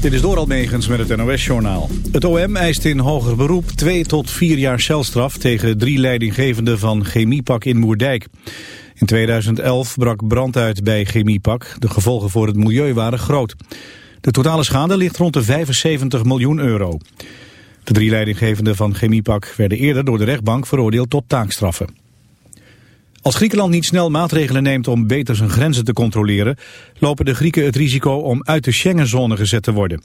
Dit is Doral Megens met het NOS-journaal. Het OM eist in hoger beroep 2 tot 4 jaar celstraf tegen drie leidinggevenden van Chemiepak in Moerdijk. In 2011 brak brand uit bij Chemiepak. De gevolgen voor het milieu waren groot. De totale schade ligt rond de 75 miljoen euro. De drie leidinggevenden van Chemiepak werden eerder door de rechtbank veroordeeld tot taakstraffen. Als Griekenland niet snel maatregelen neemt om beter zijn grenzen te controleren, lopen de Grieken het risico om uit de Schengenzone gezet te worden.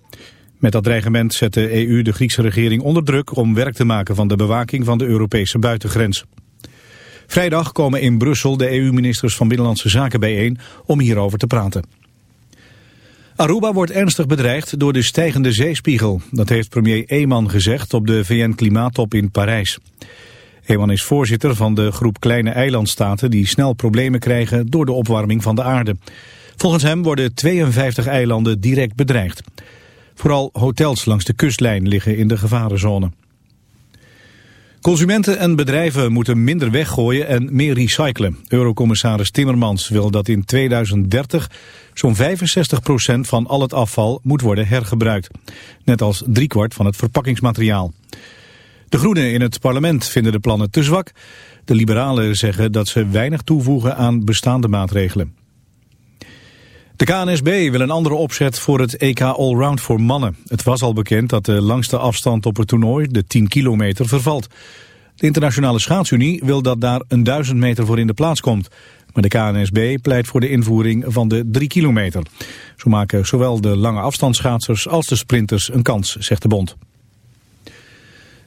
Met dat dreigement zet de EU de Griekse regering onder druk om werk te maken van de bewaking van de Europese buitengrens. Vrijdag komen in Brussel de EU-ministers van Binnenlandse Zaken bijeen om hierover te praten. Aruba wordt ernstig bedreigd door de stijgende zeespiegel. Dat heeft premier Eeman gezegd op de VN-klimaattop in Parijs. Eeman is voorzitter van de groep kleine eilandstaten die snel problemen krijgen door de opwarming van de aarde. Volgens hem worden 52 eilanden direct bedreigd. Vooral hotels langs de kustlijn liggen in de gevarenzone. Consumenten en bedrijven moeten minder weggooien en meer recyclen. Eurocommissaris Timmermans wil dat in 2030 zo'n 65% van al het afval moet worden hergebruikt. Net als driekwart van het verpakkingsmateriaal. De Groenen in het parlement vinden de plannen te zwak. De liberalen zeggen dat ze weinig toevoegen aan bestaande maatregelen. De KNSB wil een andere opzet voor het EK Allround voor mannen. Het was al bekend dat de langste afstand op het toernooi, de 10 kilometer, vervalt. De Internationale Schaatsunie wil dat daar een 1000 meter voor in de plaats komt. Maar de KNSB pleit voor de invoering van de 3 kilometer. Zo maken zowel de lange afstandsschaatsers als de sprinters een kans, zegt de bond.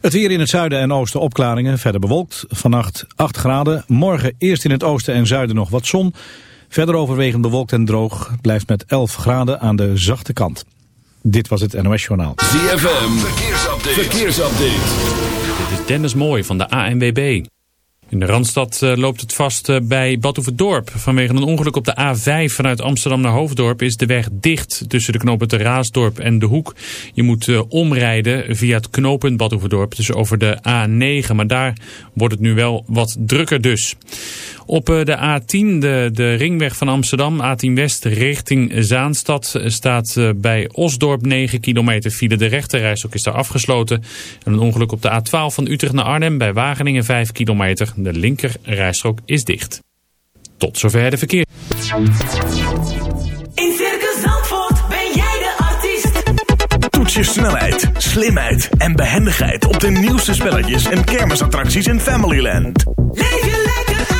Het weer in het zuiden en oosten opklaringen, verder bewolkt. Vannacht 8 graden. Morgen eerst in het oosten en zuiden nog wat zon. Verder overwegend bewolkt en droog. Het blijft met 11 graden aan de zachte kant. Dit was het NOS Journaal. ZFM, verkeersupdate. verkeersupdate. Dit is Dennis Mooi van de ANWB. In de Randstad eh, loopt het vast eh, bij Badhoevedorp. Vanwege een ongeluk op de A5 vanuit Amsterdam naar Hoofddorp is de weg dicht tussen de knooppunten Raasdorp en De Hoek. Je moet eh, omrijden via het knooppunt Badhoevedorp, dus over de A9. Maar daar wordt het nu wel wat drukker dus. Op de A10, de, de ringweg van Amsterdam, A10 West richting Zaanstad, staat bij Osdorp 9 kilometer file. De rechterrijstok is daar afgesloten. En een ongeluk op de A12 van Utrecht naar Arnhem bij Wageningen 5 kilometer. De linker rijstrook is dicht. Tot zover de verkeer. In Circus Zandvoort ben jij de artiest. Toets je snelheid, slimheid en behendigheid op de nieuwste spelletjes en kermisattracties in Familyland. Leef je lekker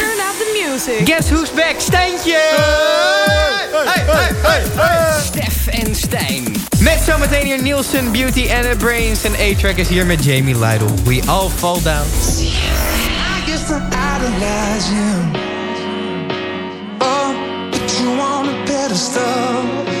Guess who's back? Stijntje! Hey, hey, hey, hey. Stef en Stijn. Met zometeen hier Nielsen, Beauty and the Brains. En A-Track is hier met Jamie Lytle. We all fall down. I guess I idolize you. Oh, put you on a pedestal. Next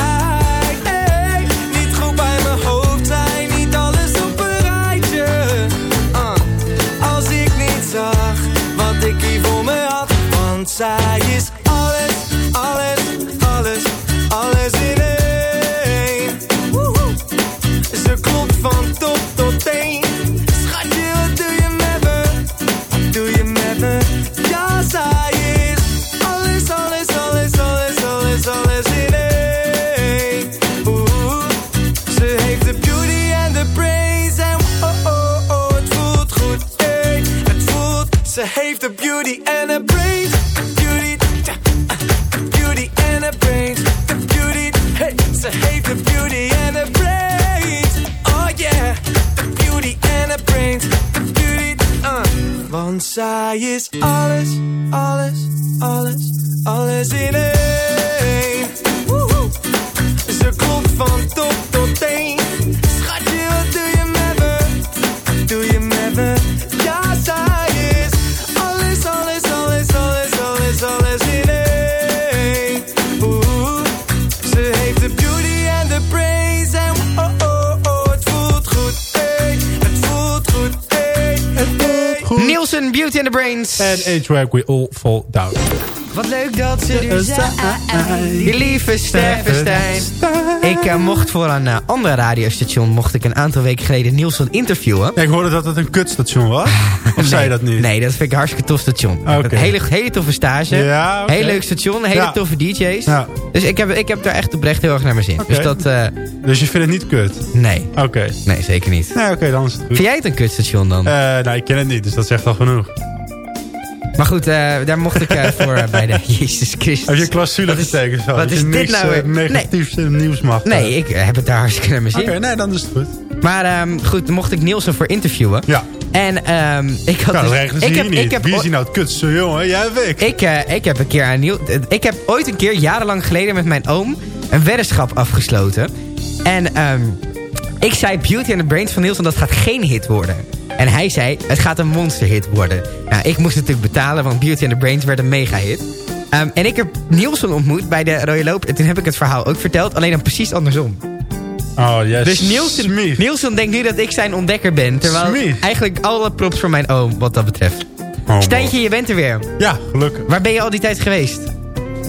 En We All Fall Down. Wat leuk dat ze er zijn. Die lieve Steffenstein. Ik eh, mocht voor een eh, ander radiostation... mocht ik een aantal weken geleden Nielsen interviewen. Ja, ik hoorde dat het een kutstation was. Of zei je dat niet? Nee, dat vind ik een hartstikke tof station. Een hele, hele toffe stage. Ja. Heel leuk station, hele Ja. toffe DJ's. Ja. Dus ik heb, ik heb daar echt oprecht heel erg naar mijn zin. Dus dat, eh, Dus je vindt het niet kut? nee. Oké. Nee, zeker niet. Nee, oké, dan is het goed. Vind jij het een kutstation dan? Eh, nou, ik ken het niet, dus dat zegt al genoeg. Maar goed, eh, daar mocht ik eh, voor eh, bij de Jezus Christus. Heb je clausule Wat is- getekend? zo, wat is dit nou weer? negatiefs in het nieuws mag. Nee, ik heb het daar hartstikke naar mijn zin. Oké, nee, dan is het goed. Maar ehm, goed, mocht ik Nielsen voor interviewen. Ja, En ehm, ik had nou, dat dus- regelen ik heb, niet. ik heb, Wie is nou het kutste jongen? Jij of ik? ik, ik heb een keer aan Niel, eh, ik heb ooit een keer jarenlang geleden met mijn oom een weddenschap afgesloten. En ehm, ik zei Beauty and the Brains van Nielsen dat gaat geen hit worden. En hij zei het gaat een monsterhit worden. Nou, ik moest natuurlijk betalen, want Beauty and the Brains werd een mega hit. Ehm, en ik heb Nielsen ontmoet bij de Rode Loop. En toen heb ik het verhaal ook verteld, alleen dan precies andersom. Oh, jij Dus Nielsen, denkt nu dat ik zijn ontdekker ben. Terwijl eigenlijk alle props voor mijn oom, wat dat betreft. Homo. Stijntje, je bent er weer. Ja, gelukkig. Waar ben je al die tijd geweest?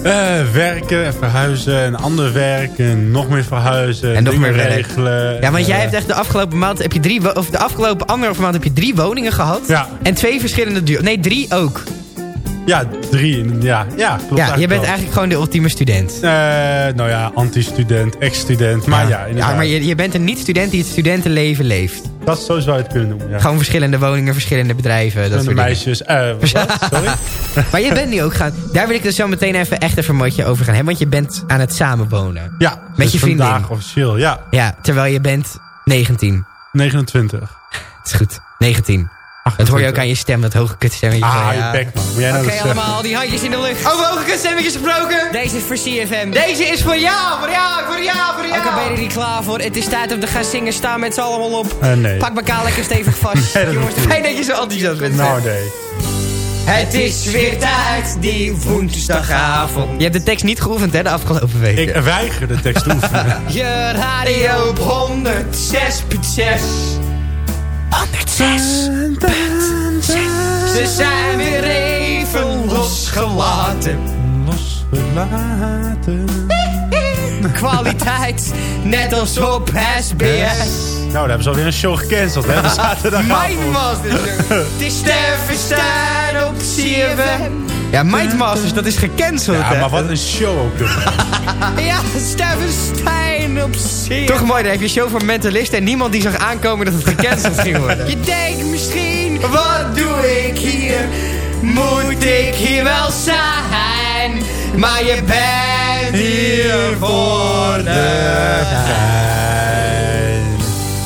Eh, werken en verhuizen en ander werk en nog meer verhuizen. En nog meer regelen. Ja, want jij Eh, hebt echt de afgelopen maand, heb je drie, of de afgelopen anderhalve maand heb je drie woningen gehad. Ja. En twee verschillende duur. Nee, drie ook. Ja, drie. Ja, ja klopt ja, je bent wel. eigenlijk gewoon de ultieme student. Eh, nou ja, anti-student, ex-student. Maar ja, inderdaad. ja maar je, je bent een niet-student die het studentenleven leeft. Dat zo zou je het kunnen noemen, ja. Gewoon verschillende woningen, verschillende bedrijven. Dat soort meisjes. eh, wat? Sorry? Maar je bent nu ook gaan... Daar wil ik dus zo meteen even echt even een mootje over gaan hebben. Want je bent aan het samenwonen. Ja, Met dus je vriendin. vandaag officieel. Ja, Ja, terwijl je bent 19. 29. het is goed. 19. Dat hoor je ook aan je stem, dat hoge kutstemmetje. Ah, zo, je ja. bek man. Moet jij nou Oké, allemaal, die handjes in de lucht. Over hoge kutstemmetjes gesproken. Deze is voor CFM. Deze is voor jou, voor jou, voor jou, voor jou. Oké, ben je er niet klaar voor? Het is tijd om te gaan zingen. Staan met z'n allemaal op. Eh, nee. Pak elkaar lekker stevig vast. Nee, dat Jongens, fijn dat je zo enthousiast bent. Nou, nee. Het is weer tijd, die woensdagavond. Je hebt de tekst niet geoefend, hè, de afgelopen weken. Ik weiger de tekst te oefenen. Je radio op 106.6. 106. Ze zijn weer even losgelaten. Losgelaten. Kwaliteit, net als op SBS. Nou, daar hebben ze alweer een show gecanceld, hè? De zaterdagavond. Mindmasters. Het is Stefan Stijn op CFM. Ja, Mindmasters, dat is gecanceld, Ja, hè? maar wat een show ook. Ja, Stefan Stijn op. Toch mooi, dan heb je show voor mentalisten... en niemand die zag aankomen dat het gecanceld ging worden. Je denkt misschien, wat doe ik hier? Moet ik hier wel zijn? Maar je bent hier voor de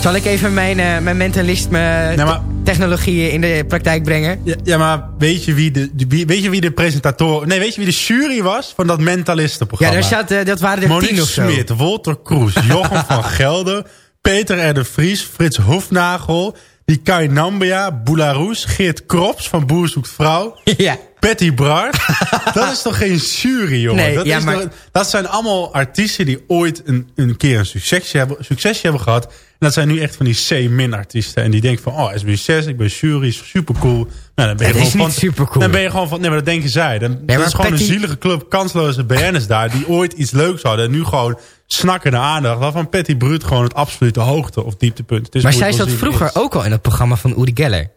Zal ik even mijn, eh, mijn mentalisme Nee, maar- technologieën in de praktijk brengen? Ja, ja, maar weet je, wie de, weet je wie de presentator... Nee, weet je wie de jury was van dat Ja, mentalistenprogramma? daar zat, eh, dat waren er Monique tien of zo. Smit, Walter Kroes, Jochem van Gelder... Peter R. de Vries, Frits Hofnagel... Die Kai Nambia, Boularoes, Geert Krops van Boer Zoekt Vrouw... Ja. Patty Bart. dat is toch geen jury, jongen? Nee, dat, ja, is maar- toch- dat zijn allemaal artiesten die ooit een, een keer een succesje hebben, succesje hebben gehad. En dat zijn nu echt van die C-min artiesten. En die denken van, oh, SB6, ik ben jury, super cool. Nou, dan ben je is gewoon niet van, supercool. Dan ben je gewoon van, nee, maar dat denken zij. Dan, dat is gewoon Patty- een zielige club, kansloze BN'ers daar, die ooit iets leuks hadden. En nu gewoon snakken naar aandacht. Waarvan Patty Brut gewoon het absolute hoogte of dieptepunt. Is Maar zij zat vroeger is. ook al in het programma van Uri Geller.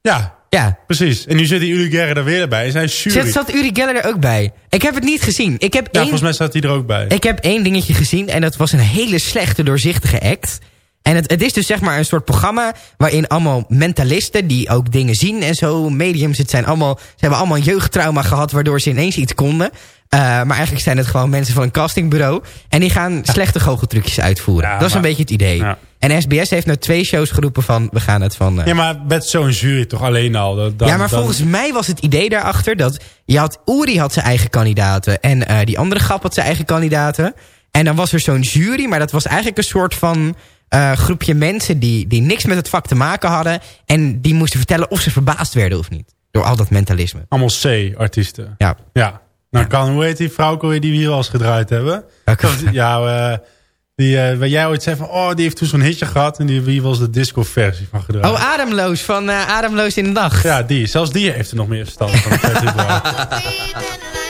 Ja, Ja. precies. En nu zit die Uli Gerre er weer bij. Zijn jury. Zat, zat Uri Geller er ook bij? Ik heb het niet gezien. Ik heb, ja, één, volgens mij staat hij er ook bij. ik heb één dingetje gezien en dat was een hele slechte, doorzichtige act. En het, het is dus zeg maar een soort programma waarin allemaal mentalisten die ook dingen zien en zo, mediums, het zijn allemaal, ze hebben allemaal een jeugdtrauma gehad waardoor ze ineens iets konden. Eh, maar eigenlijk zijn het gewoon mensen van een castingbureau. En die gaan slechte goocheltrucjes uitvoeren. Ja, dat is een beetje het idee. Ja. En SBS heeft nou twee shows geroepen van, we gaan het van... eh, Ja, maar met zo'n jury toch alleen al. Dan, ja, maar dan- volgens mij was het idee daarachter dat... Je had, Uri had zijn eigen kandidaten en eh, die andere grap had zijn eigen kandidaten. En dan was er zo'n jury, maar dat was eigenlijk een soort van... eh, groepje mensen die, die niks met het vak te maken hadden. En die moesten vertellen of ze verbaasd werden of niet. Door al dat mentalisme. Allemaal C-artiesten. Ja. Ja. Nou kan, hoe heet die vrouw die we hier al eens gedraaid hebben? Ja, eh, die, eh, waar jij ooit zei van, oh, die heeft toen zo'n hitje gehad. En die, wie was de disco-versie van gedraaid? Oh, Ademloos van eh, Ademloos in de Nacht. ja, die. Zelfs die heeft er nog meer verstand van.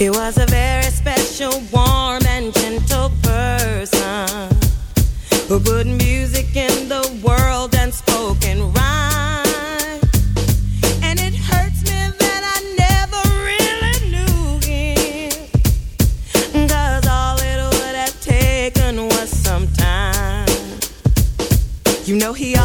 He was a very special, warm, and gentle person who put music in the world and spoke in rhyme. And it hurts me that I never really knew all it would have taken was some time. You know, he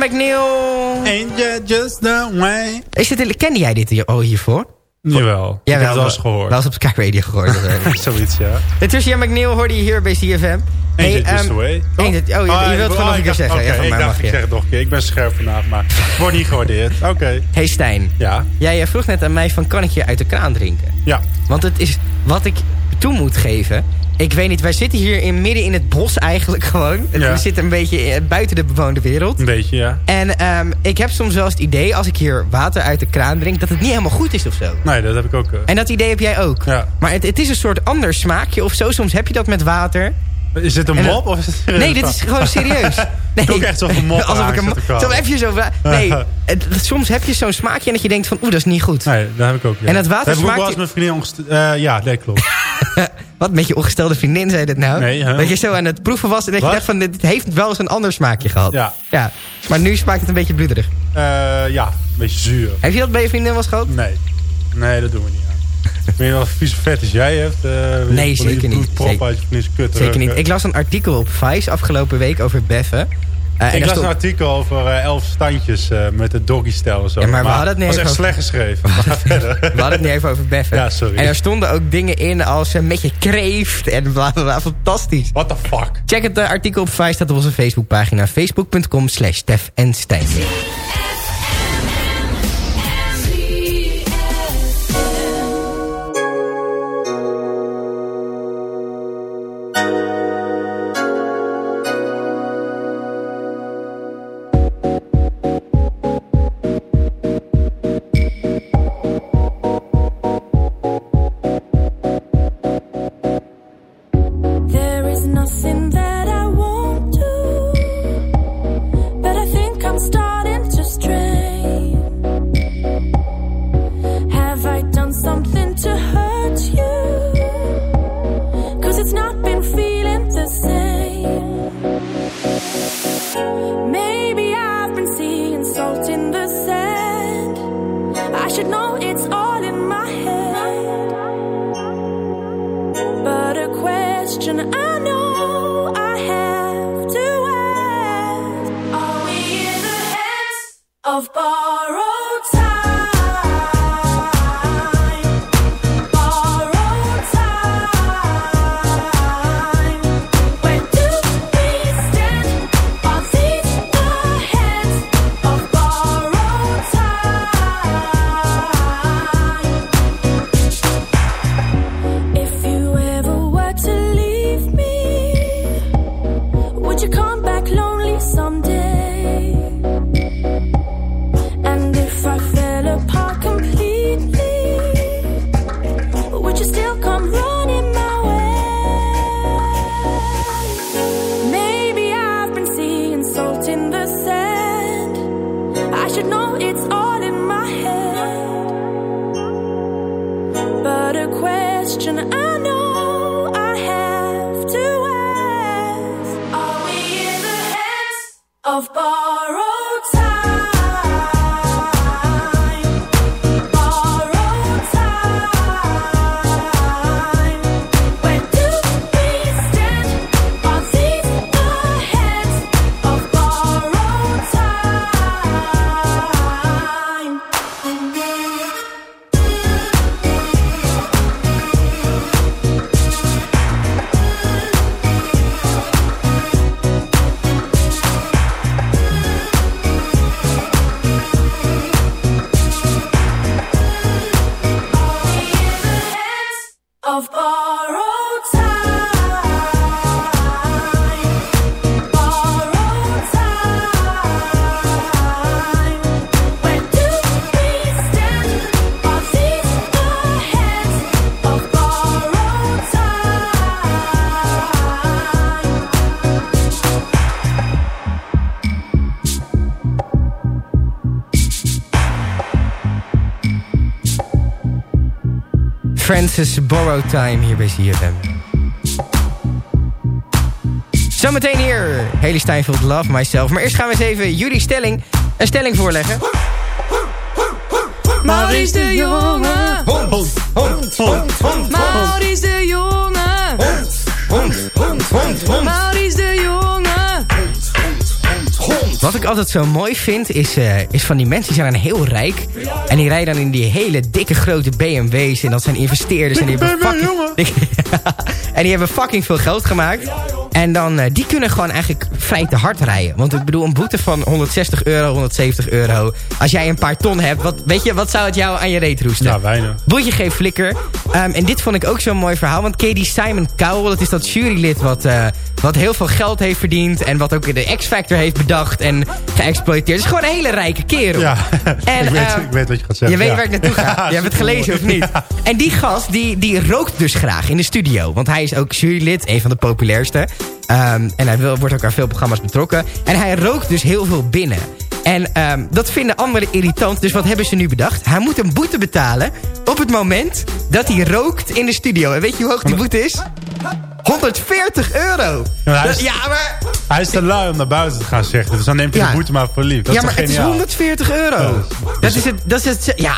McNeil. Ain't you just the way? Is dit, kende jij dit hier, al hiervoor? Jawel. Ja, ik heb het wel eens gehoord. Wel eens op Sky Radio gehoord. Zoiets, ja. Latricia McNeil hoorde je hier bij CFM. Ain't it just ehm, the way? it- oh, je, je ik- wilt het gewoon nog een ik keer zeggen. Oké, ja, van ik mij dacht, mag ik je. zeg het nog een keer. Ik ben scherp vandaag, maar wordt niet gewaardeerd. Oké. Hey Stijn, Ja. jij eh, vroeg net aan mij van kan ik je uit de kraan drinken? Ja. Want het is wat ik toe moet geven. Ik weet niet, wij zitten hier in, midden in het bos eigenlijk gewoon. Ja. We zitten een beetje eh, buiten de bewoonde wereld. Een beetje, ja. En ehm, ik heb soms wel eens het idee, als ik hier water uit de kraan drink... dat het niet helemaal goed is of zo. Nee, dat heb ik ook. eh. En dat idee heb jij ook. Ja. Maar het, het is een soort ander smaakje of zo. Soms heb je dat met water. Is dit een mop? Of is het Nee, dit is gewoon serieus. Nee. Ook echt zo'n mop Alsof ik een. Zo heb je zo... Nee, het- soms heb je zo'n smaakje en dat je denkt van... Oeh, dat is niet goed. Nee, dat heb ik ook. Ja. En dat water heb ik ook smaakt- mijn vriendin eh, ja, nee, klopt. Wat met je ongestelde vriendin zei dit nou? Nee? Dat je zo aan het proeven was en dat je dacht van... dit heeft wel eens een ander smaakje gehad. Ja. ja. Maar nu smaakt het een beetje bloederig. Eh, ja, een beetje zuur. Heb je dat bij je vriendin wel eens gehad? Nee. Nee, dat doen we niet niet wat vieze vet als jij hebt. eh, Nee, zeker niet. Zeker- kut. Zeker niet. Ik las een artikel op Vice afgelopen week over beffen. Eh, Ik las een artikel over eh, elf standjes eh, met de doggy stijl en zo. Ja, maar we hadden het niet was echt over- slecht geschreven. We hadden het niet even over beffen. Ja, sorry. En er stonden ook dingen in als eh, met je kreeft en bla bla bla. Fantastisch. What the fuck? Check het eh, artikel op Vice, staat op onze Facebookpagina. Facebook.com slash Stef en Stijn. Of borrowed Francis Borrow Time hier bij CFM. Zometeen hier, Haley Steinfeld, Love Myself. Maar eerst gaan we eens even jullie stelling, een stelling voorleggen. Maurice de Jonge. Hond, hond, hond, hond, hond. Maurice de Jonge. Hond, hond, hond, hond. Maurice de Jonge. Wat ik altijd zo mooi vind, is, eh, is van die mensen die zijn heel rijk. En die rijden dan in die hele dikke grote BMW's. En dat zijn investeerders. En die hebben fucking, en die hebben fucking veel geld gemaakt. En dan, eh, die kunnen gewoon eigenlijk vrij te hard rijden. Want ik bedoel, een boete van 160 euro, 170 euro. Als jij een paar ton hebt, wat, weet je, wat zou het jou aan je reet roesten? Ja, weinig. Boetje geen flikker. Ehm, en dit vond ik ook zo'n mooi verhaal. Want ken die Simon Cowell? Dat is dat jurylid wat, eh, wat heel veel geld heeft verdiend. En wat ook de X-Factor heeft bedacht en geëxploiteerd. Het is gewoon een hele rijke kerel. Ja, En, ik, weet, ehm, ik weet wat je gaat zeggen. Je weet waar ik naartoe ga. je hebt het gelezen of niet? En die gast, die, die rookt dus graag in de studio. Want hij is ook jurylid, een van de populairste. Ehm, en hij wil, wordt ook aan veel programma's betrokken. En hij rookt dus heel veel binnen. En ehm, dat vinden anderen irritant. Dus wat hebben ze nu bedacht? Hij moet een boete betalen op het moment dat hij rookt in de studio. En weet je hoe hoog die boete is? 140 euro. Ja, hij Dat- is- ja, maar, Hij is te lui om naar buiten te gaan zeggen. Dus dan neemt hij Ja. de boete maar voor lief. Dat ja, is maar het is geniaal? 140 euro. Dat is het, dat is het, ja...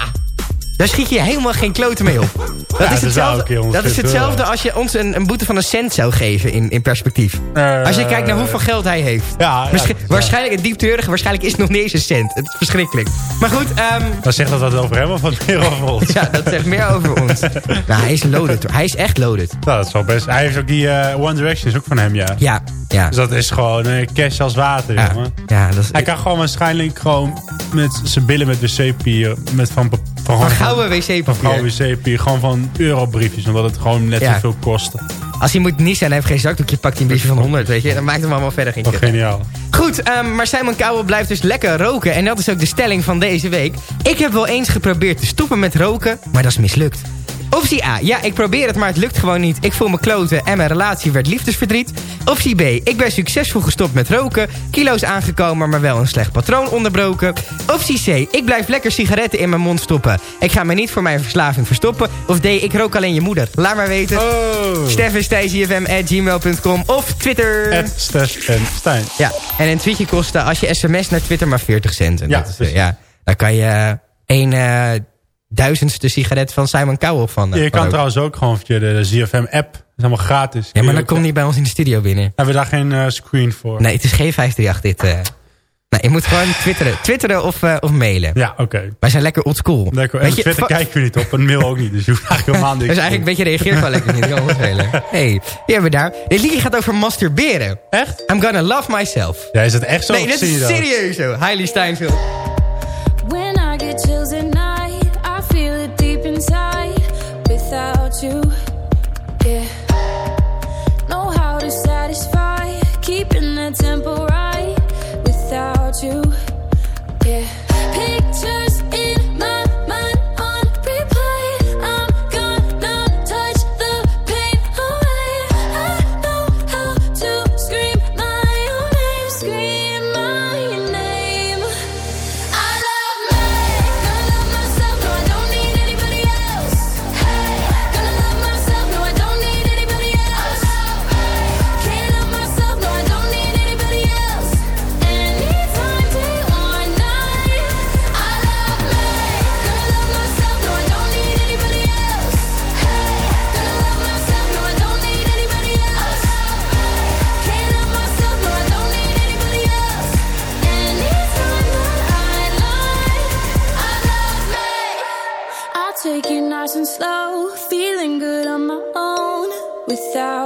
Daar schiet je helemaal geen kloten mee op. Dat, is, hetzelfde, een dat is 140 hetzelfde als je ons een, een boete van een cent zou geven in, in perspectief. Eh, Als je kijkt naar hoeveel geld hij heeft. Ja, ja, waarschijnlijk, het diepteurige, waarschijnlijk is het nog niet eens een cent. Het is verschrikkelijk. Maar goed, ehm, Dan zegt dat dat over hem of wat meer over ons. ja, dat zegt meer over ons. nou, hij is loaded. hoor. Hij is echt loaded. Nou, dat is wel best. Hij heeft ook die eh, One Direction, is ook van hem, ja. Ja, ja. Dus dat is gewoon eh, cash als water, Ja, jongen. ja dat is Hij kan gewoon waarschijnlijk gewoon met zijn billen met wc-papier, met van, van, van gewoon- gouden wc-papier. gouden wc-papier, gewoon van eurobriefjes, omdat het gewoon net Ja. zoveel kost. Als hij moet niezen en hij heeft geen zakdoekje, pakt hij een briefje van 100, weet je. Dan maakt hem allemaal verder geen kut. geniaal. Goed, ehm, maar Simon Cowell blijft dus lekker roken. En dat is ook de stelling van deze week. Ik heb wel eens geprobeerd te stoppen met roken, maar dat is mislukt. Optie A. Ja, ik probeer het, maar het lukt gewoon niet. Ik voel me kloten en mijn relatie werd liefdesverdriet. Optie B. Ik ben succesvol gestopt met roken. Kilo's aangekomen, maar wel een slecht patroon onderbroken. Optie C. Ik blijf lekker sigaretten in mijn mond stoppen. Ik ga me niet voor mijn verslaving verstoppen. Of D. Ik rook alleen je moeder. Laat maar weten. Oh. steffenstijsjfm.gmail.com of Twitter. Stef en Stijn. Ja, en een tweetje kost als je sms naar Twitter maar 40 cent. En Ja, dat is, eh, ja, dan kan je eh, een eh, duizendste sigaret van Simon Cowell van. eh, Je kan ook. trouwens ook gewoon via de, ZFM-app. Dat is helemaal gratis. Ja, maar dan je komt hij bij ons in de studio binnen. Hebben we daar geen eh, screen voor? Nee, het is geen 538 dit. eh. Nee, je moet gewoon twitteren. Twitteren of, eh, of mailen. Ja, oké. Wij zijn lekker oldschool. Lekker. Weet En je, Twitter va- kijken we niet op, en mail ook niet. Dus je hoeft eigenlijk helemaal niks Dus eigenlijk een beetje reageert wel lekker niet. Kan spelen. Hey, die hebben we daar. Dit liedje gaat over masturberen. Echt? I'm gonna love myself. Ja, is het echt zo? Nee, dit je is serieus zo. Hailey Steinfeld. When I get chills yeah. Know how to satisfy, keeping the tempo right.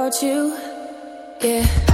Without you. Yeah.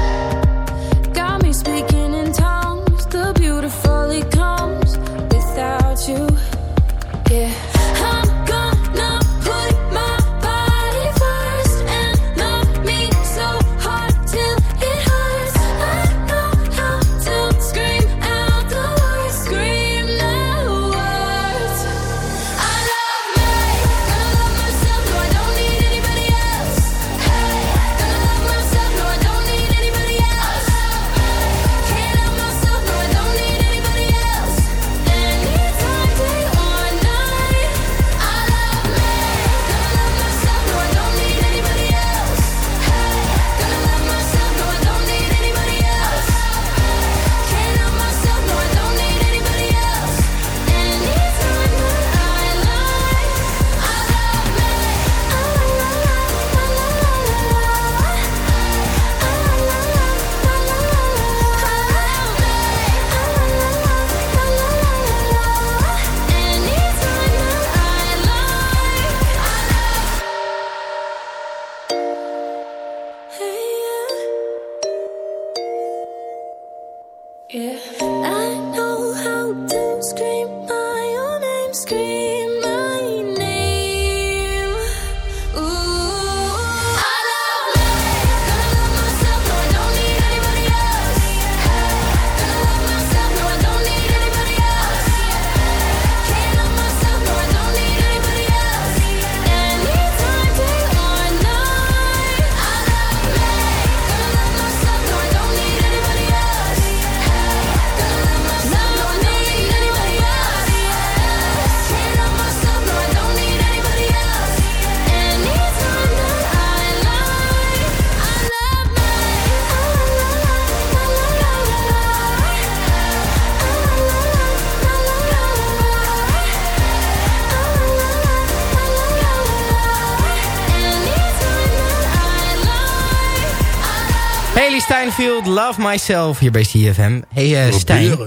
Steinfeld, Love Myself, hier bij CFM. Hey eh, Stijn,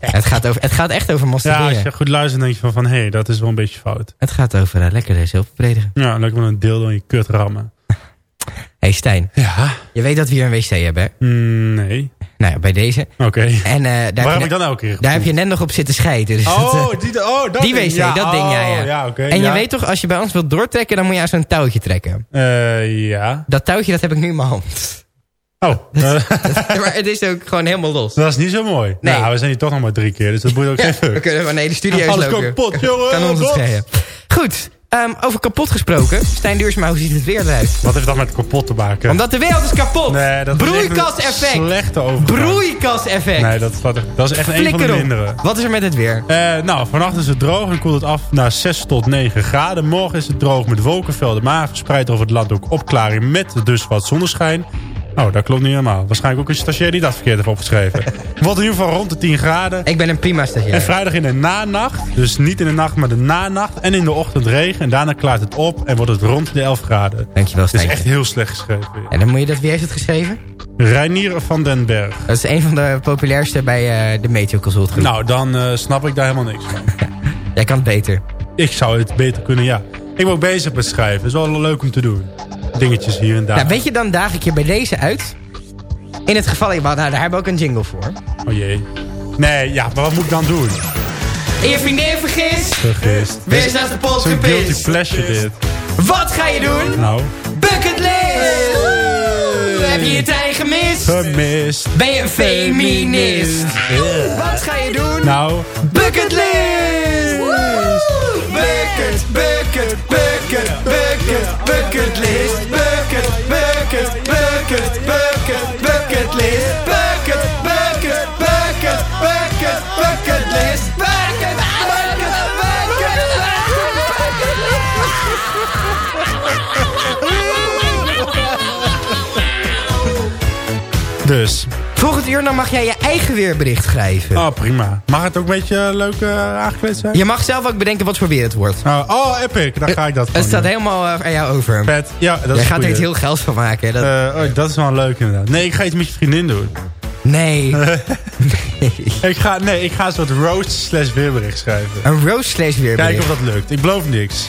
het gaat, over, het gaat echt over Ja, masturberen. als je goed luistert denk je van, van hé, hey, dat is wel een beetje fout. Het gaat over eh, lekker zelfbevredigen. Ja, lekker wel een deel door je kut rammen. Hey Stijn, Ja. je weet dat we hier een wc hebben, hè? Mm, nee. Nou ja, bij deze. Oké. En eh, daar, heb Waar heb je ik dan elke keer daar heb je net nog op zitten scheiden. Dus dat, Oh, die, oh, dat die ding. wc, Ja, dat ding, ja. oh, ja. ja oké, en je ja. weet toch, als je bij ons wilt doortrekken, dan moet je aan zo'n touwtje trekken. Eh, ja. Dat touwtje, dat heb ik nu in mijn hand. Oh, maar het is ook gewoon helemaal los. dat is niet zo mooi. Nee. Nou, we zijn hier toch nog maar drie keer, dus dat boeit ook geen We kunnen van nee, de studio is Alles lopen. kapot, jongen. Kan ons het. Goed, ehm, over kapot gesproken. Stijn Duursma, hoe ziet het weer eruit? Wat heeft dat met kapot te maken? Omdat de wereld is kapot. Nee, dat Broeikaseffect. slechte overgang. Broeikaseffect. Nee, dat, dat, dat is echt een van Flikker de mindere. Wat is er met het weer? Eh, nou, vannacht is het droog en koelt het af naar 6 tot 9 graden. Morgen is het droog met wolkenvelden, maar verspreid over het land ook opklaring met dus wat zonneschijn. Oh, dat klopt niet helemaal. Waarschijnlijk ook een stagiair die dat verkeerd heeft opgeschreven. Wordt in ieder geval rond de 10 graden. Ik ben een prima stagiair. En vrijdag in de nanacht, dus niet in de nacht, maar de nanacht. En in de ochtend regen. En daarna klaart het op en wordt het rond de 11 graden. Dankjewel, Het is echt heel slecht geschreven. En dan moet je dat, wie heeft het geschreven? Reinier van den Berg. Dat is een van de populairste bij eh, de Meteo Consult groep. Nou, dan eh, snap ik daar helemaal niks van. Jij kan het beter. Ik zou het beter kunnen, ja. Ik ben ook bezig met schrijven. Het is wel leuk om te doen. Dingetjes hier en daar. Nou, weet je, dan daag ik je bij deze uit. In het geval, nou, daar hebben we ook een jingle voor. Oh jee. Nee, ja, maar wat moet ik dan doen? En je vriendin vergist. Vergist. Weer is naast de pot Zo'n guilty pleasure dit. Wat ga je doen? Nou, Bucketlist! Heb je je trein gemist? gemist. Ben je een feminist? Wat ga je doen? Nou, Bucketlist! Bucket, bucket, bucket, bucket. Bucket, bucket, bucket, bucket, bucketlist. Bucket, bucket, bucket, bucket, bucketlist. Bucket, bucket, bucket, dus. Volgend uur dan mag jij je eigen weerbericht schrijven. Oh, prima. Mag het ook een beetje eh, leuk eh, aangekleed zijn? Je mag zelf ook bedenken wat voor weer het wordt. Oh, oh, epic. Dan ga ik dat Het gewoon staat doen. helemaal eh, aan jou over. Vet. Ja, dat Jij is gaat er iets heel geld van maken. Dat... Eh, oh, dat is wel leuk inderdaad. Nee, ik ga iets met je vriendin doen. nee. Ik ga, nee, ik ga een soort roast slash weerbericht schrijven. Een roast slash Kijken weerbericht. of dat lukt. Ik beloof niks.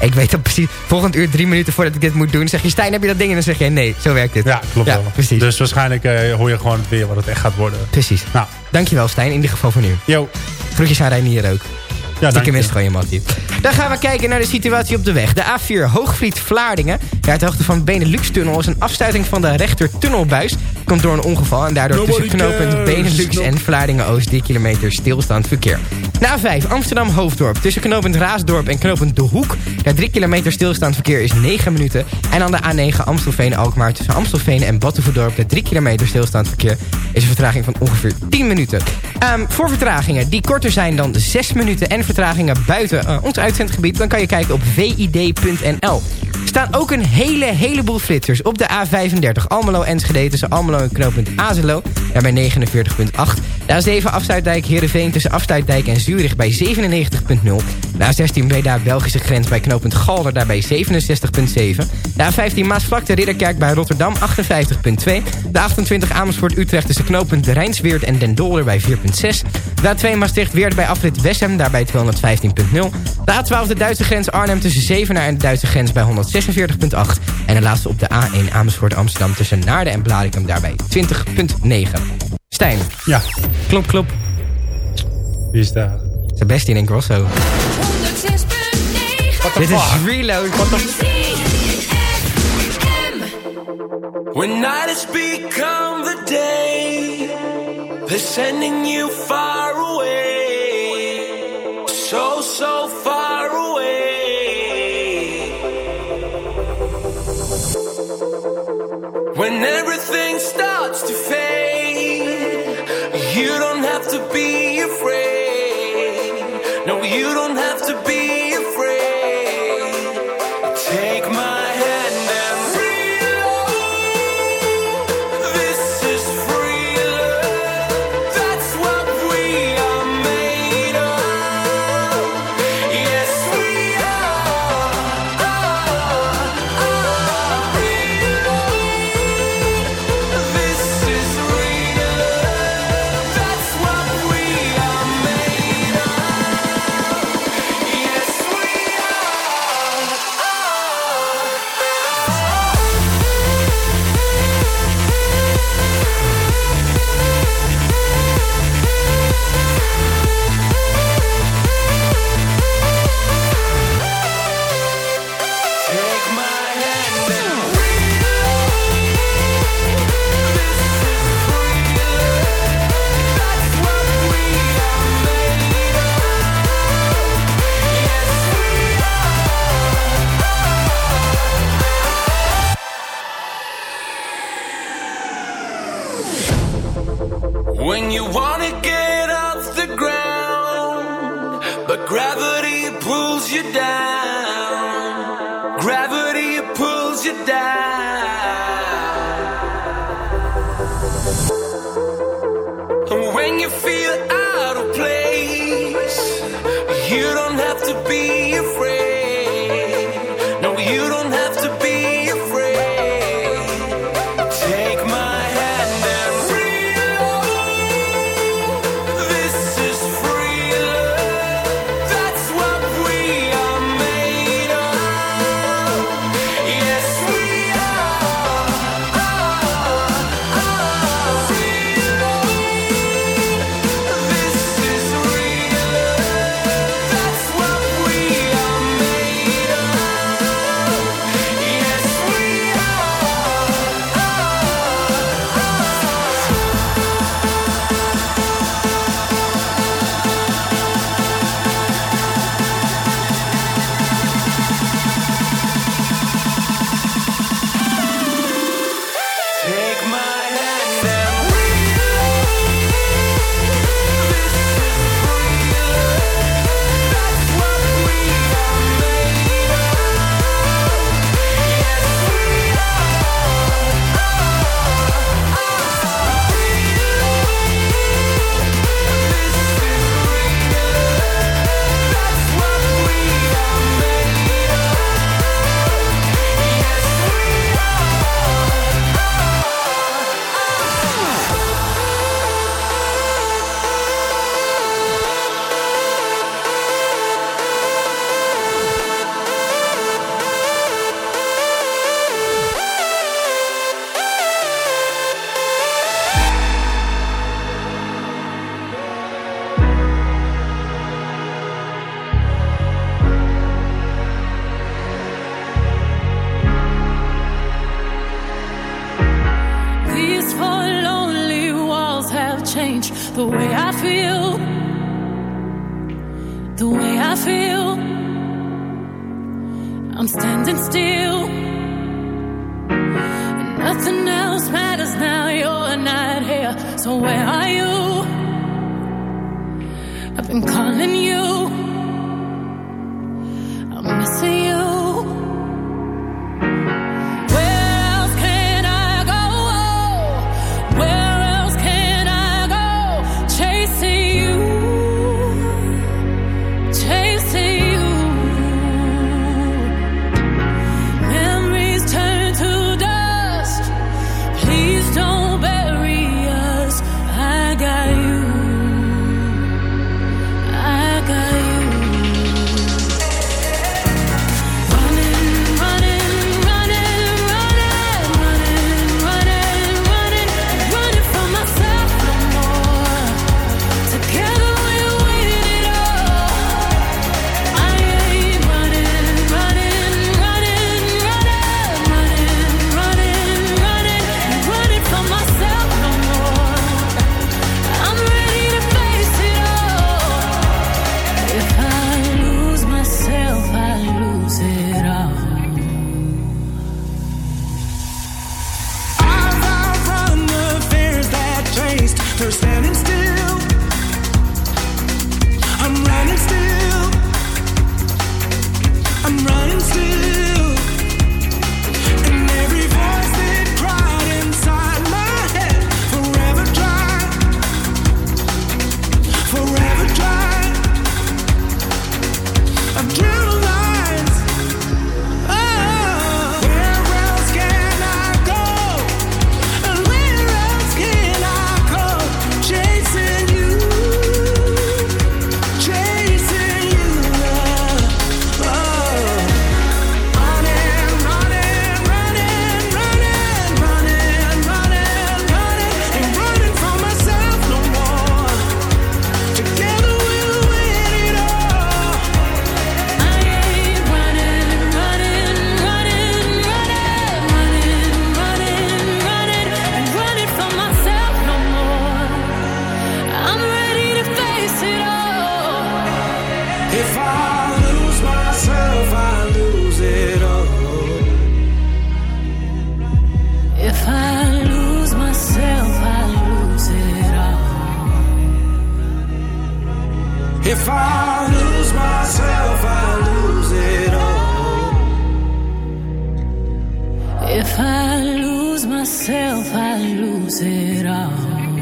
Ik weet dat precies. Volgend uur, drie minuten voordat ik dit moet doen, zeg je Stijn, heb je dat ding? En dan zeg je nee, zo werkt het. Ja, klopt Ja, wel. precies. Dus waarschijnlijk eh, hoor je gewoon het weer wat het echt gaat worden. Precies. Nou, Dankjewel Stijn, in ieder geval voor nu. yo. Groetjes aan Reinier ook. Ja, Stiekem je. is het gewoon je mattie. Dan gaan we kijken naar de situatie op de weg. De A4 Hoogvliet-Vlaardingen. Ja, ter hoogte van de Benelux-tunnel is een afstuiting van de rechter tunnelbuis. Komt door een ongeval en daardoor Nobody tussen knooppunt. Benelux en Vlaardingen-Oost 3 kilometer stilstaand verkeer. Na 5 Amsterdam-Hoofddorp. Tussen knooppunt Raasdorp en knooppunt De Hoek. Daar 3 kilometer stilstaand verkeer is 9 minuten. En dan de A9 Amstelveen-Alkmaar. Tussen Amstelveen en Batuverdorp. De 3 kilometer stilstaand verkeer is een vertraging van ongeveer 10 minuten. Ehm, voor vertragingen die korter zijn dan 6 minuten en vertragingen buiten eh, ons uitzendgebied... dan kan je kijken op vid.nl. Er staan ook een hele, heleboel flitsers op de A35 Almelo-Enschede... tussen Almelo en knooppunt Azelo, bij 49.8. De A7 Afsluitdijk Heerenveen tussen Afsluitdijk en Zurich bij 97.0. De A16 Breda-Belgische grens bij knooppunt Galder, daar bij 67.7. De A15 Maasvlakte Ridderkerk bij Rotterdam 58.2. De 28 Amersfoort-Utrecht tussen knooppunt Rijnsweert en Den Dolder bij 4.6. De A2 Maastricht-Weert bij afrit Wessem, daar bij 215.0. De A12 de Duitse grens Arnhem tussen Zevenaar en de Duitse grens bij 146.8. En de laatste op de A1 Amersfoort-Amsterdam tussen Naarden en Blarikum, daarbij 20.9. Stijn. Ja. Klop, klop. Wie is daar? Sebastian en Grosso. Dit is Reload. What the When night has become the day They're sending you far away So, so far away When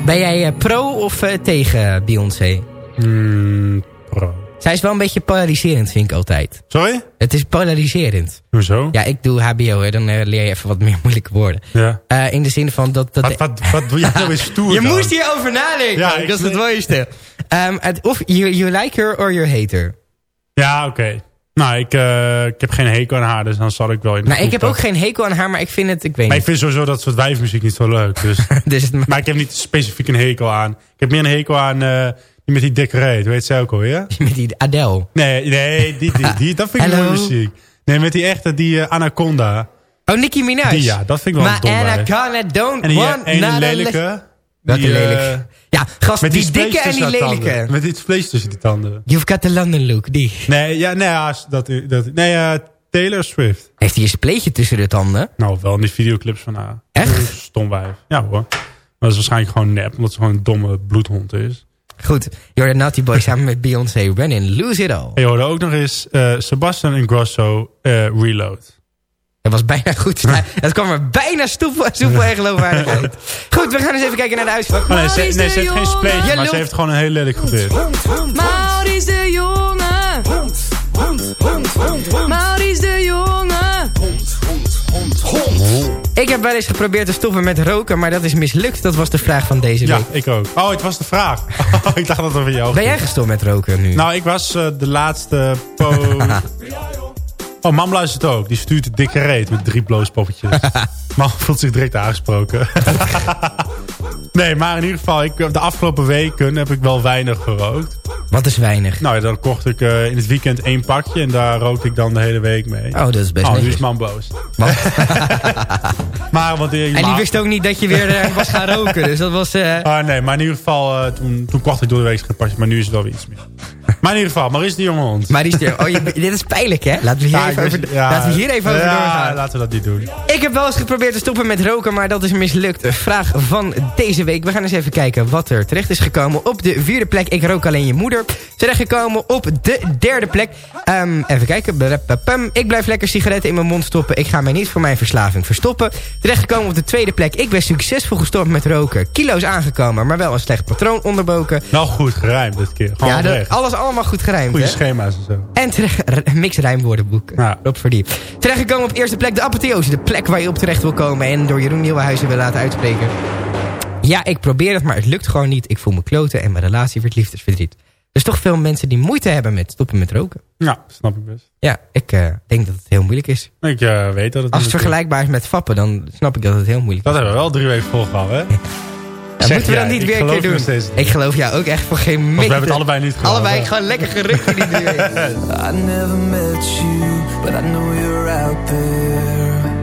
Ben jij eh, pro of eh, tegen Beyoncé? Hmm, pro. Zij is wel een beetje polariserend, vind ik altijd. Sorry? Het is polariserend. Hoezo? Ja, ik doe hbo, hè, dan eh, leer je even wat meer moeilijke woorden. Ja. In de zin van dat... dat Wat, wat, wat doe jij nou weer stoer je dan? moest hierover nadenken. Ja, dat ik- is het mooiste. Ehm, of you, you like her or you hate her. Ja, oké. Nou, ik, eh, ik heb geen hekel aan haar, dus dan zal ik wel in de Nou, ik heb ook geen hekel aan haar, maar ik vind het... Ik weet Maar ik vind sowieso dat soort wijfmuziek niet zo leuk. Dus. Dus het, maar ik heb niet specifiek een hekel aan. Ik heb meer een hekel aan eh, die met die dikke reet. Weet zij ook alweer? met die Adele. Nee, nee die, die, die, dat vind ik mooie muziek. Nee, met die echte, die eh, Anaconda. Oh, Nicki Minaj. Die, ja, dat vind ik wel maar een dom wijf. Anaconda don't En die want a lelijke. Welke die, eh, lelijke? Ja, gast, met die, die dikke en die lelijke. tanden. Met iets vlees tussen die tanden. You've got the London look, die. Nee, ja, nee, ja, dat, dat, nee eh, Taylor Swift. Heeft hij een spleetje tussen de tanden? Nou, wel in die videoclips van haar. Echt? Stom wijf. Ja hoor. Maar dat is waarschijnlijk gewoon nep, omdat ze gewoon een domme bloedhond is. Goed, you're the Naughty Boy samen met Beyoncé. When Lose It All. En je hoorde ook nog eens eh Sebastian Ingrosso eh Reload. Dat was bijna goed. Het kwam er bijna stoepel, stoepel en geloofwaardig uit. Goed, we gaan eens even kijken naar de uitslag. Oh, nee, ze, nee, ze heeft geen spleetje, Je maar ze heeft gewoon een heel lelijk gebit. Maurice de Jonge. Maurice de Jonge. Ik heb wel eens geprobeerd te stoppen met roken, maar dat is mislukt. Dat was de vraag van deze Ja, week. ik ook. Oh, het was de vraag. ik dacht dat het over jou Ben jij gestopt met roken nu? Nou, ik was eh, de laatste po... Oh, mam luistert ook. Die stuurt een dikke reet met drie bloospoppetjes. mam voelt zich direct aangesproken. nee, maar in ieder geval, ik, de afgelopen weken heb ik wel weinig gerookt. Wat is weinig? Nou, ja, dan kocht ik eh, in het weekend één pakje en daar rookte ik dan de hele week mee. Oh, dat is best Oh, nu is mam boos. Maar, want, eh, En die wist ook niet dat je weer eh, was gaan roken. Dus dat was... Ah, nee, maar in ieder geval, toen, toen kocht ik door de week geen pakje, maar nu is het wel weer iets meer. Maar in ieder geval, Maurice de jonge hond. Maar die is er- oh, je, dit is pijnlijk, hè? Laten we hier, Ja, even, ik over, ja, laten we hier even over doorgaan. laten we dat niet doen. Ik heb wel eens geprobeerd te stoppen met roken, maar dat is mislukt. Vraag van deze week. We gaan eens even kijken wat er terecht is gekomen. Op de vierde plek, ik rook alleen je moeder. Terechtgekomen op de derde plek. Ehm, even kijken. Ik blijf lekker sigaretten in mijn mond stoppen. Ik ga mij niet voor mijn verslaving verstoppen. Terechtgekomen op de tweede plek. Ik ben succesvol gestopt met roken. Kilo's aangekomen, maar wel een slecht patroon onderboken. Wel goed gerijmd dit keer. Gewoon ja, dat- oprecht. alles allemaal goed gerijmd. Goede schema's en zo. En terecht, mix rijmwoordenboek. Ja. Rob Verdie. Terechtgekomen op eerste plek de apotheose. De plek waar je op terecht wil komen. En door Jeroen Nieuwenhuizen wil laten uitspreken. Ja, ik probeer het, maar het lukt gewoon niet. Ik voel me kloten en mijn relatie wordt liefdesverdriet. Er is toch veel mensen die moeite hebben met stoppen met roken. Ja, snap ik best. Ja, ik eh, denk dat het heel moeilijk is. Ik eh, weet dat het... Als het vergelijkbaar is met vappen, dan snap ik dat het heel moeilijk Dat is. hebben we wel drie weken volgehouden, hè? Dat moeten we dan niet Ik weer een geloof keer doen. Ik geloof jou ook echt voor geen meter. we hebben het allebei niet gedaan. Allebei gewoon lekker gerukt in die weken. I never met you, but I know you're out there.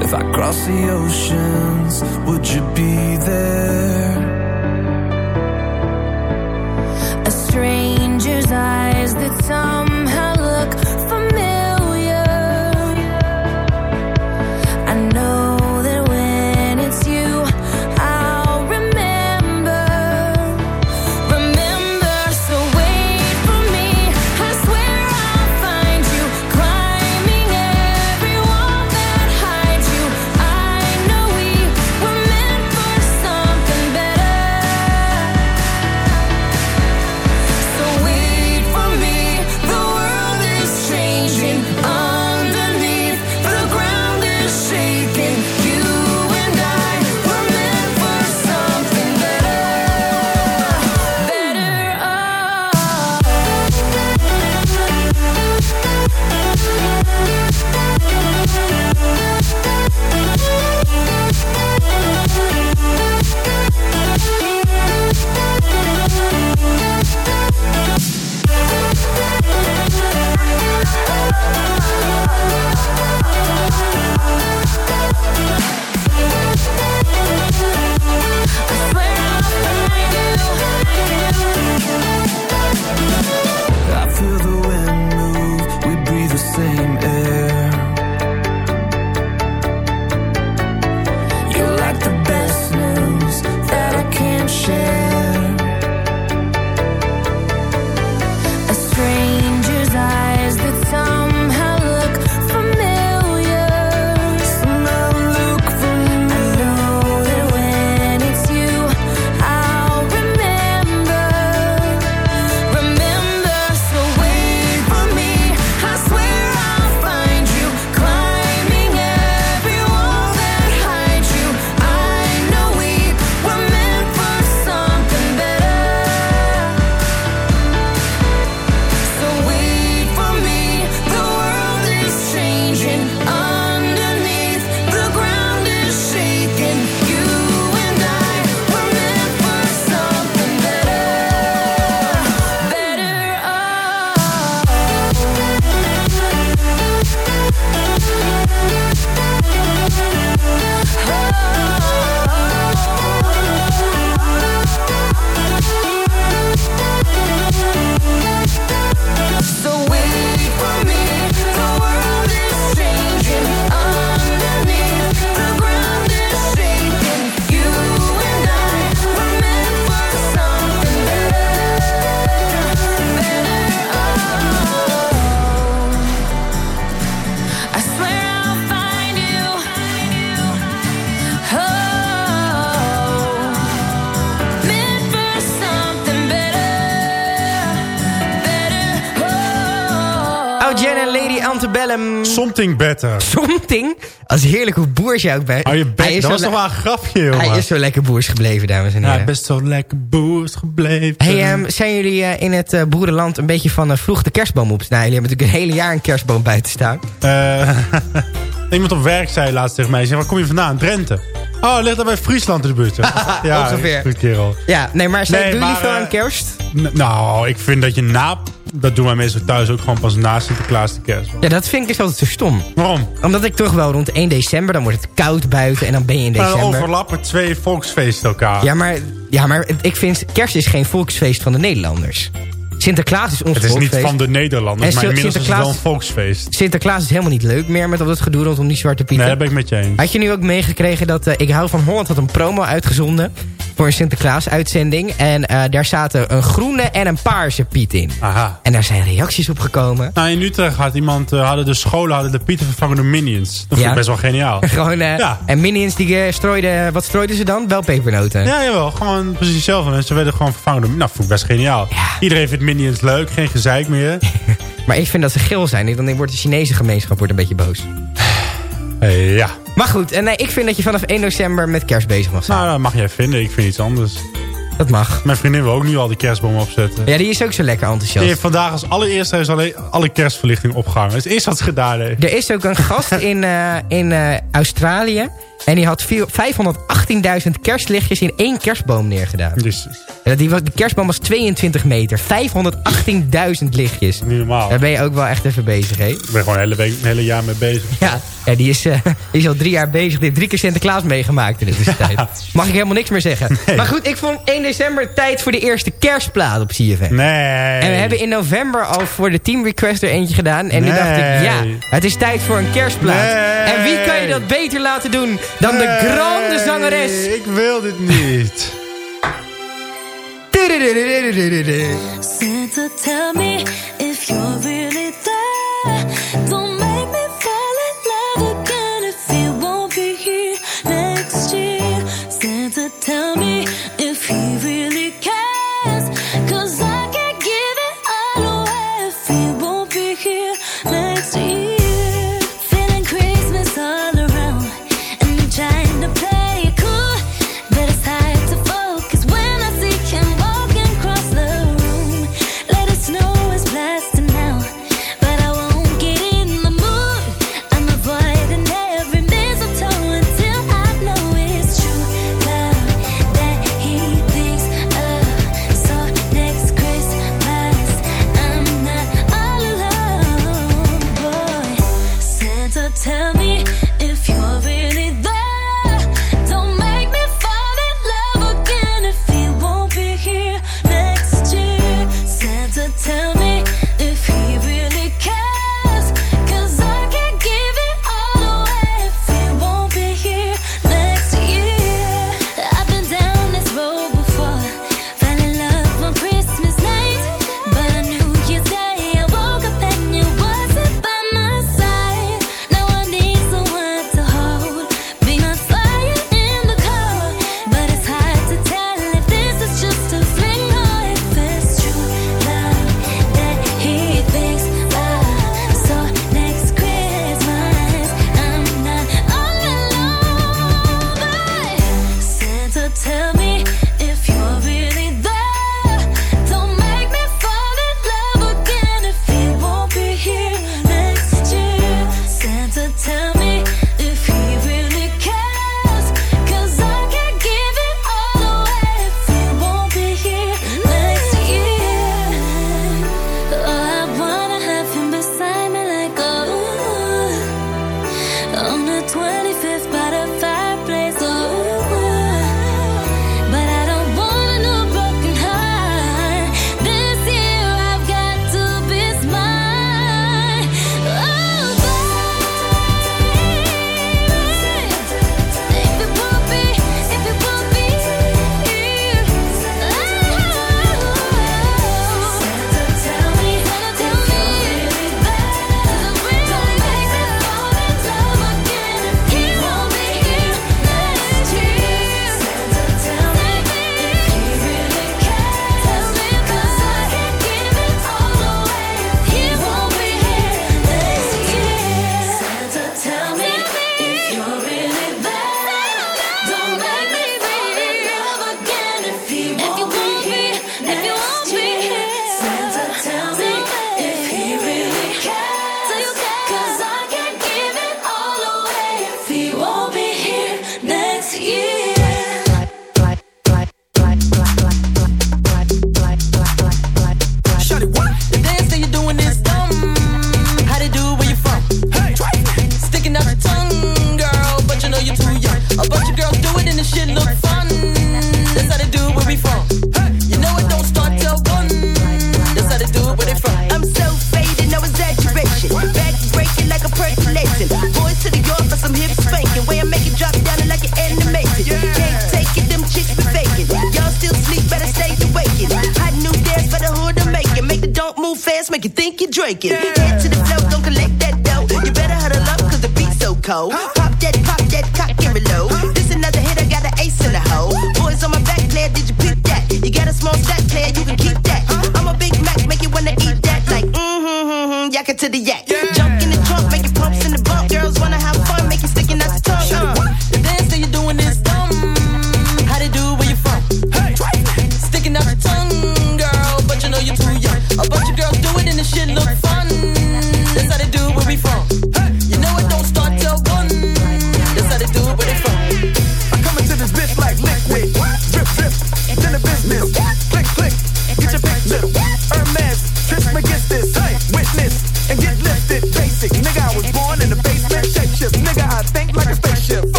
If I cross the oceans, would you be there? A stranger's eyes that somehow Something better. Something? Als heerlijk hoe boers je ook bent. Oh, je Hij is dat zo was toch wel een grapje, jongen. Hij is zo lekker boers gebleven, dames en Ja, heren. best zo lekker boers gebleven. Hey, ehm, zijn jullie eh, in het eh, boerenland een beetje van eh, vroeg de kerstboom op? Nou, jullie hebben natuurlijk een hele jaar een kerstboom buiten staan. Eh, iemand op werk zei laatst tegen mij, zei, waar kom je vandaan? Drenthe. Oh, ligt daar bij Friesland in de buurt. ja, Ongeveer. goed kerel. Ja, nee, maar zijn Nee, jullie veel aan kerst? Nou, ik vind dat je na... Dat doen wij meestal thuis ook gewoon pas na Sinterklaas de kerst. Ja, dat vind ik dus altijd zo stom. Waarom? Omdat ik toch wel rond 1 december, dan wordt het koud buiten en dan ben je in Maar dan december. overlappen twee volksfeesten elkaar. Ja, maar, ja, maar ik vind kerst is geen volksfeest van de Nederlanders. Sinterklaas is ons het is niet volksfeest. van de Nederlanders, En maar inmiddels is het wel een volksfeest. Sinterklaas is helemaal niet leuk meer met al dat gedoe rondom die zwarte pieten. Nee, dat ben ik met je eens. Had je nu ook meegekregen dat eh, Ik hou van Holland had een promo uitgezonden voor een Sinterklaas uitzending. En eh, daar zaten een groene en een paarse Piet in. Aha. En daar zijn reacties op gekomen. Nou, in Utrecht had iemand, eh, hadden de scholen hadden de pieten vervangen door minions. Dat vond Ja. ik best wel geniaal. Gewoon, eh, Ja. En Minions die strooiden, wat strooiden ze dan? Wel pepernoten. Ja, jawel. Gewoon precies hetzelfde. En ze werden gewoon vervangen door... Nou, vond ik best geniaal. Iedereen vindt minions leuk. Geen gezeik meer. Maar ik vind dat ze geel zijn. Dan wordt de Chinese gemeenschap wordt een beetje boos. Ja. Maar goed, en nee, ik vind dat je vanaf 1 december met kerst bezig mag zijn. Nou, dat mag jij vinden. Ik vind iets anders. Dat mag. Mijn vriendin wil ook nu al die kerstboom opzetten. Ja, die is ook zo lekker Die enthousiast. heeft vandaag als allereerste heeft ze alleen alle kerstverlichting opgehangen. Dat is het eerste wat ze gedaan heeft. Er is ook een gast in, eh, in eh, Australië. En die had vier- 518.000 kerstlichtjes in één kerstboom neergedaan. Jezus. En die was, de kerstboom was 22 meter. 518.000 lichtjes. Niet normaal. Daar ben je ook wel echt even bezig, hè? Ik ben gewoon een hele, week, een hele jaar mee bezig. Ja, ja die, is, eh, die is al drie jaar bezig. Die heeft drie keer Sinterklaas meegemaakt in de tussentijd. Mag ik helemaal niks meer zeggen. Maar goed, ik vond 1 december tijd voor de eerste kerstplaat op CFM. Nee. En we hebben in november al voor de Team Request er eentje gedaan. En nu dacht ik, ja, het is tijd voor een kerstplaat. Nee. En wie kan je dat beter laten doen dan de grande zangeres? Ik wil dit niet. Santa, tell me if you're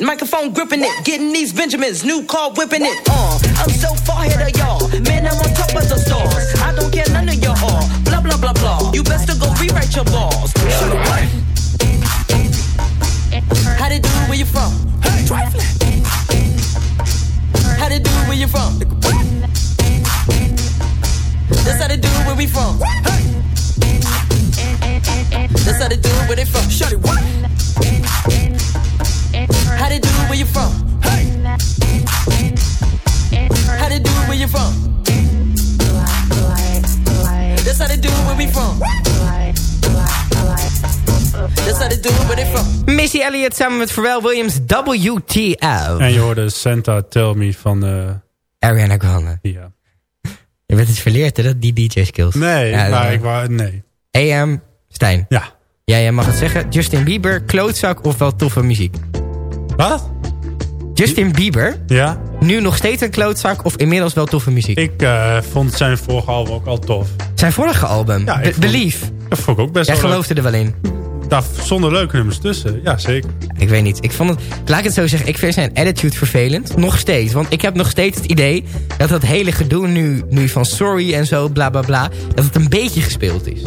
Microphone gripping it. Getting these Benjamins, new car whipping it. Uh, I'm so far ahead of y'all. Man, I'm on top of the stars. I don't care none of y'all. Blah, blah, blah, blah. You best to go rewrite your balls. Missy Elliott samen met Pharrell Williams, WTF. En je hoorde Santa Tell Me van... eh, Ariana Grande. Ja. Je bent het verleerd, hè, dat die DJ-skills. Nee, Ja, maar ik wou... Nee. AM, Stijn. Ja. Ja, jij mag het zeggen. Justin Bieber, klootzak of wel toffe muziek? Wat? Justin Bieber, Ja? nu nog steeds een klootzak of inmiddels wel toffe muziek? Ik eh, vond zijn vorige album ook al tof. Zijn vorige album, Ja, vond- Believe. Dat vond ik ook best Jij wel leuk. geloofde er wel in. Daar stonden leuke nummers tussen. Ja, zeker. Ik weet niet. Ik vond het, laat ik het zo zeggen. Ik vind zijn attitude vervelend. Nog steeds. Want ik heb nog steeds het idee dat dat hele gedoe nu, nu van sorry en zo, bla bla bla. Dat het een beetje gespeeld is.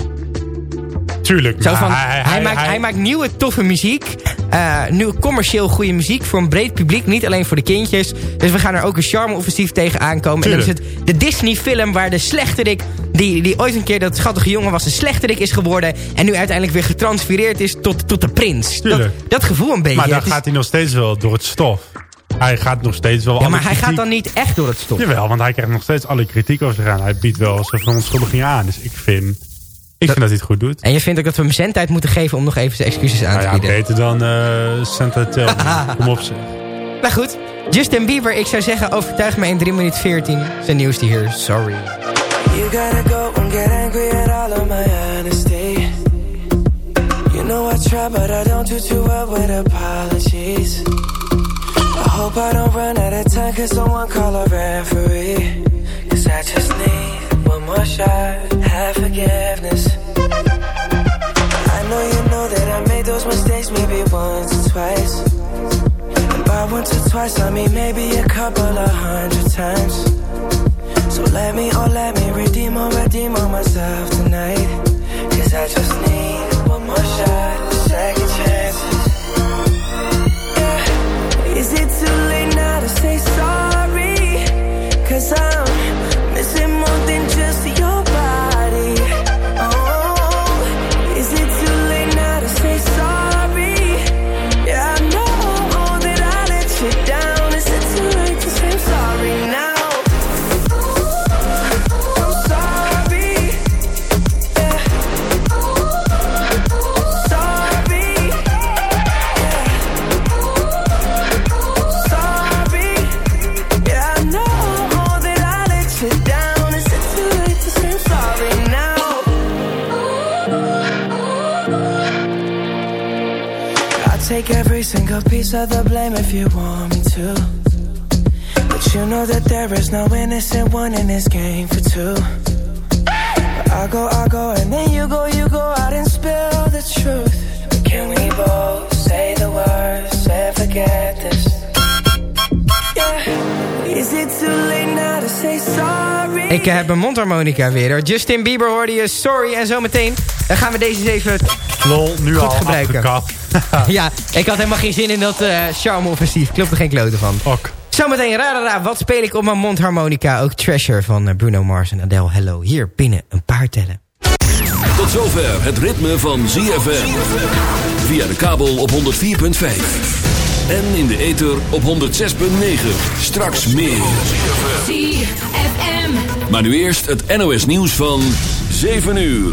Tuurlijk. Zo maar van, hij, maakt, hij, maakt nieuwe toffe muziek. eh nieuwe commercieel goede muziek voor een breed publiek. Niet alleen voor de kindjes. Dus we gaan er ook een charme-offensief tegen aankomen. En dan is het de Disney-film waar de slechterik... Die, die ooit een keer dat schattige jongen was, de slechterik is geworden. En nu uiteindelijk weer getransfereerd is tot, tot de prins. Dat, Tuurlijk. dat gevoel een beetje. Maar dan gaat hij nog steeds wel door het stof. Hij gaat nog steeds wel ja, maar hij gaat dan niet echt door het stof. Jawel, want hij krijgt nog steeds alle kritiek over zich aan. Hij biedt wel zijn verontschuldigingen aan. Dus ik vind... Ik vind dat hij het goed doet. En je vindt ook dat we hem zendtijd moeten geven om nog even zijn excuses aan Nou te ja, bieden. beter dan eh Santa Tell Me. Kom op zeg. Nou goed, Justin Bieber, ik zou zeggen overtuig me in 3 minuten 14. Zijn nieuwste hier, sorry. You gotta go and get angry at all of my honesty. You know I try, but I don't do too well with apologies. I hope I don't run out of time, cause someone call a referee. Cause I just need one more shot, have forgiveness. I know you know that I made those mistakes maybe once or twice. And by once or twice, I mean maybe a couple of hundred times. So let me, oh let me redeem or redeem on myself tonight Cause I just need one more shot, second chances yeah. Is it too late now to say sorry? Cause I'm every single piece of the blame if you want me to. But you know that there is no innocent one in this game for two. But I go, I go, and then you go, you go out and spill the truth. But can we both say the words and forget this? Yeah. Is it too late now to say sorry? Ik heb een mondharmonica weer. hoor. Justin Bieber hoorde je, sorry. En zometeen dan gaan we deze eens even Lol, nu goed al gebruiken. afgekapt. ja, ik had helemaal geen zin in dat eh charme-offensief. Ik klopt er geen kloten van. Ok. Zometeen, ra, ra, ra, wat speel ik op mijn mondharmonica? Ook Treasure van eh, Bruno Mars en Adele Hello. Hier binnen een paar tellen. Tot zover het ritme van ZFM. Via de kabel op 104.5. En in de ether op 106.9. Straks meer. ZFM. Maar nu eerst het NOS nieuws van 7 uur.